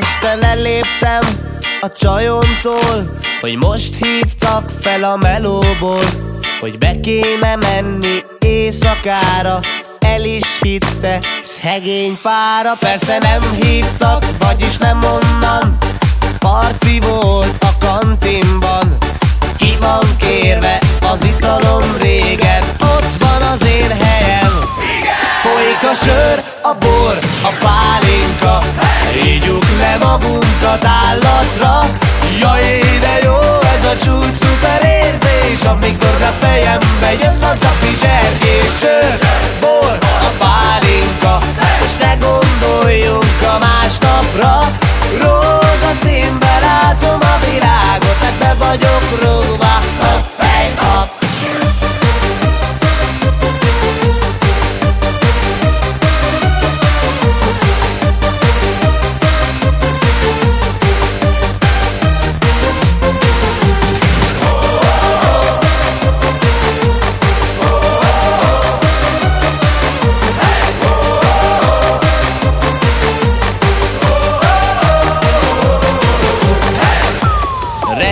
Este leléptem a csajomtól Hogy most hívtak fel a melóból Hogy be kéne menni éjszakára. El is hitte szegény pára. Persze nem hívtak, vagyis nem onnan. Parti volt a kantinban. Ki van kérve az italom régen? Ott van az én helyem. Folyik a sör, a bor, magunkat állatra. Jaj, de jó, ez a csúcs szuper érzés Amikor a fejembe jön az a pizsergés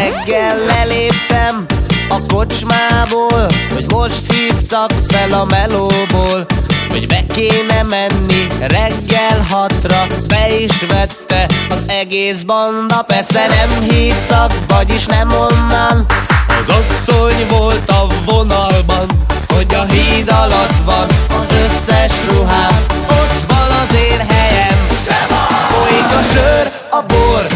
Reggel leléptem a kocsmából Hogy most hívtak fel a melóból Hogy be kéne menni. Reggel hatra Be is vette az egész banda. Persze nem hívtak, vagyis nem onnan. Az asszony volt a vonalban Hogy a híd alatt van az összes ruhám. Ott van az én helyem. Folyik a sör, a bor,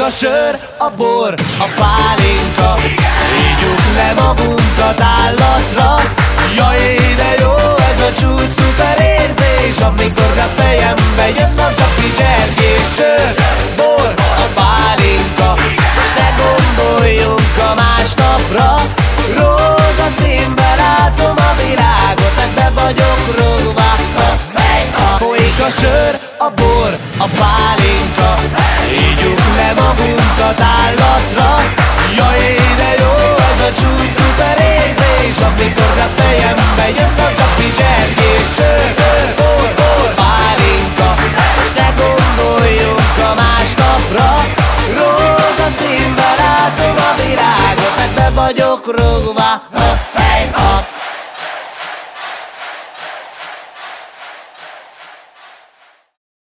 a sör, a bor, a pálinka. Ígyuk le magunkat állatra. Jaj, de jó, ez a csúcs szuper érzés Amikor クルーはホッヘイホッ